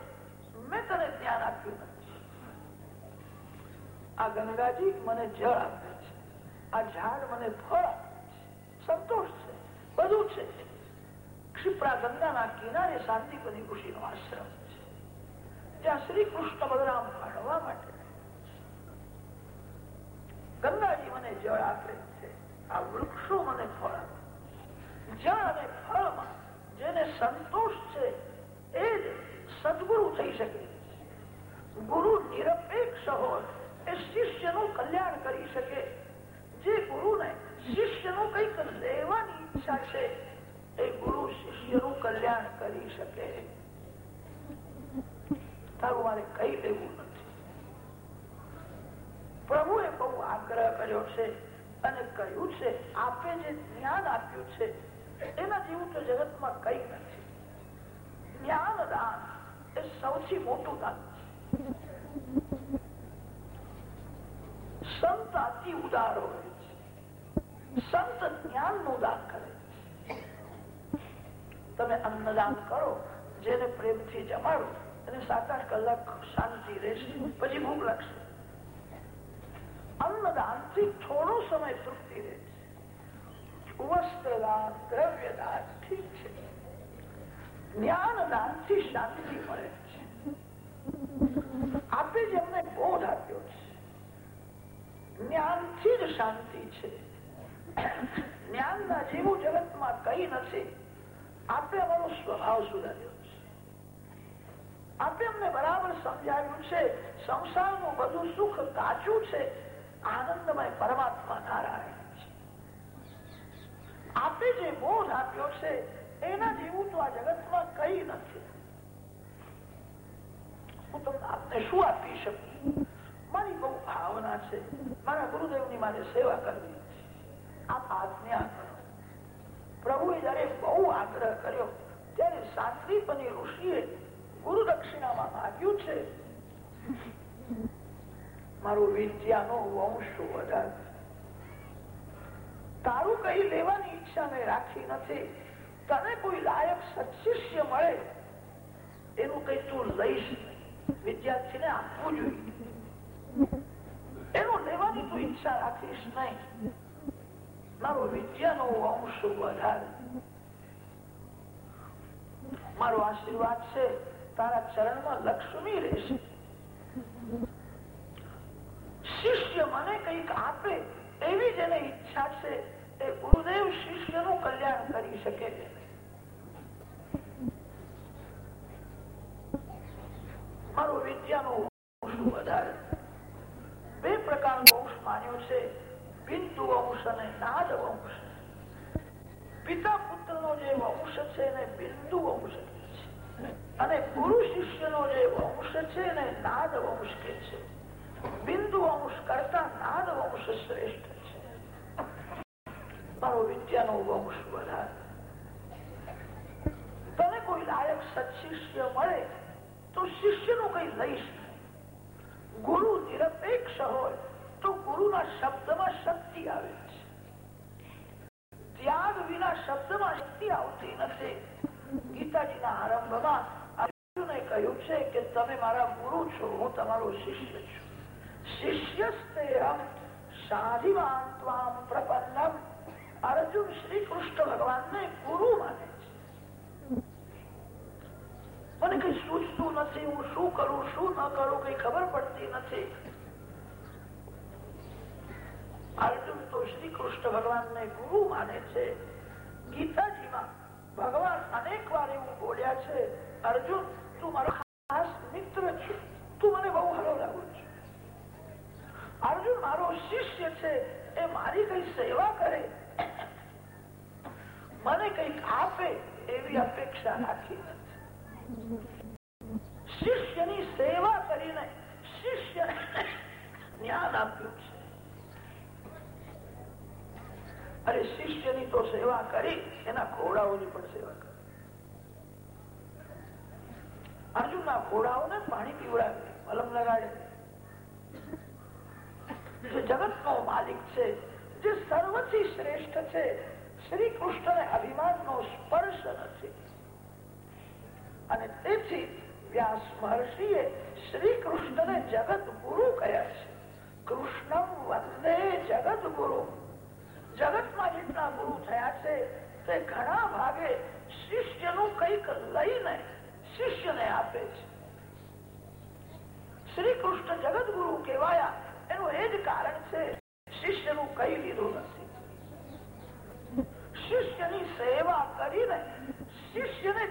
Speaker 1: મેં તને જ્ઞાન આપ્યું નથી. આ ગંગાજી મને જળ આપે છે. આ ઝાડ મને ફળ આપે છે. સંતોષ છે. બધું છે ક્ષિપ્રા ગંગાના કિનારે શાંતિપદી ઋષિ નો આશ્રમ છે ત્યાં શ્રી કૃષ્ણ બલરામ ભણવા માટે ગંગાજી મને જળ આપે છે આ વૃક્ષો મને ફળ આપે જળ અને ફળમાં જેને સંતોષ છે એ જ સદગુરુ થઈ શકે ગુરુ નિરપેક્ષ હોય એ શિષ્યનું કલ્યાણ કરી શકે જે ગુરુને શિષ્યનું કંઈક લેવાની ઈચ્છા એ ગુરુ શિષ્યનું કલ્યાણ કરી શકે. તારું મારે કઈ લેવું નથી. પ્રભુએ બહુ આગ્રહ કર્યો છે અને કહ્યું છે, આપે જે જ્ઞાન આપ્યું છે, એના જેવું તો જગતમાં કઈ નથી. જ્ઞાન દાન એ સૌથી મોટું દાન છે. સંત અતિ ઉદાર હોય. સંત જ્ઞાનનું દાન કરે તમે અન્નદાન કરો, જેને પ્રેમથી જમાડો અને સાત આઠ કલાક શાંતિ રહેશે, પછી ભૂખ લાગશે. અન્નદાનથી થોડો સમય તૃપ્તિ રહે વસ્ત્રદાન, દ્રવ્યદાન ઠીક છે. જ્ઞાનદાનથી શાંતિ મળે છે. આપે જ એમને બોધ આપ્યો છે. જ્ઞાનથી જ શાંતિ છે. જ્ઞાનના જેવું જગતમાં કઈ નથી. આપે અમારો સ્વભાવ સુધાર્યો છે. અમને બરાબર સમજાવ્યું છે. સંસારનું બધું સુખ કાચું છે. આનંદમય પરમાત્મા નારાયણ છે. આપે જે બોધ આપ્યો છે, એના જેવું તો આ જગતમાં કઈ નથી. હું તમને આપને શું આપી શકું? મારી બહુ ભાવના છે. મારા ગુરુદેવની મારે સેવા કરવી પ્રભુએ જયારે બહુ આગ્રહ કર્યો, ત્યારે સાંદીપની ઋષિએ ગુરુ દક્ષિણામાં માગ્યું છે. મારું વિદ્યાનો વંશ વધારે. તારું કઈ લેવાની ઈચ્છા મેં રાખી નથી. તને કોઈ લાયક સત્શિષ્ય મળે, એનું કઈ તું લઈશ વિદ્યાર્થીને આપવું જોઈએ. એનું લેવાની તું ઈચ્છા રાખીશ નહીં. મારો વિદ્યાનો વંશ વધારે. મારો આશીર્વાદ છે, તારા ચરણમાં લક્ષ્મી રહેશે. શિષ્ય મને કંઈક આપે એવી જેને ઈચ્છા છે, એ ગુરુદેવ શિષ્યનું કલ્યાણ કરી શકે મારો વિદ્યાનો વંશ વધારે. બે પ્રકારનો વંશ માન્યો છે. બિંદુ અંશ અને નાદ વંશ પિતા પુત્ર નો જે વંશ છે એને બિંદુ વંશ અને ગુરુ શિષ્ય નો જે વંશ છે એને નાદ વંશ કે છે. બિંદુ અંશ કરતા નાદ વંશ શ્રેષ્ઠ છે. મારો વિદ્યાનો વંશ વધારે. તને કોઈ લાયક સત્શિષ્ય મળે તો શિષ્યનું કઈ લઈશ ગુરુ નિરપેક્ષ હોય તો ગુરુના શબ્દમાં શક્તિ આવે છે. ત્યાગ વિના શબ્દમાં શક્તિ આવતી નથી. ગીતાજીના આરંભમાં કહ્યું છે કે તમે મારા ગુરુ છો, હું તમારો શિષ્ય છું. શિષ્યસ્તેહમ અર્જુન શ્રી કૃષ્ણ ભગવાનને ગુરુ માને છે. મને કઈ સૂચતું નથી, હું શું કરું, શું ન કરું કઈ ખબર પડતી નથી. અર્જુન તો શ્રી કૃષ્ણ ભગવાનને ગુરુ માને છે ગીતાજીમાં ભગવાન અનેક વાર એવું બોલ્યા છે અર્જુન તું મારો ખાસ મિત્ર છે તું મને બહુ હરો લાગુ છે અર્જુન મારો શિષ્ય છે એ મારી કઈ સેવા કરે મને કંઈક આપે એવી અપેક્ષા રાખી શિષ્યની સેવા કરીને શિષ્ય જ્ઞાન આપ્યું છે અરે શિષ્યની તો સેવા કરી, એના ઘોડાઓની પણ સેવા કરી. અર્જુનના ઘોડાઓને પાણી પીવડાવે મલમ લગાડે. જે જગત નો માલિક છે, જે સર્વથી શ્રેષ્ઠ છે શ્રી કૃષ્ણને અભિમાન નો સ્પર્શ નથી. અને તેથી વ્યાસ મહર્ષિએ શ્રી કૃષ્ણને જગત ગુરુ કહ્યા છે. કૃષ્ણ વંદે જગત ગુરુ જગતમાં જેટલા ગુરુ થયા છે, તે ઘણા ભાગે શિષ્યનું કંઈક લઈને શિષ્યને આપે છે. શ્રી કૃષ્ણ જગત ગુરુ કહેવાયા, એનું એ જ કારણ છે, શિષ્યનું કઈ લીધું નથી. શિષ્યની સેવા કરીને શિષ્યને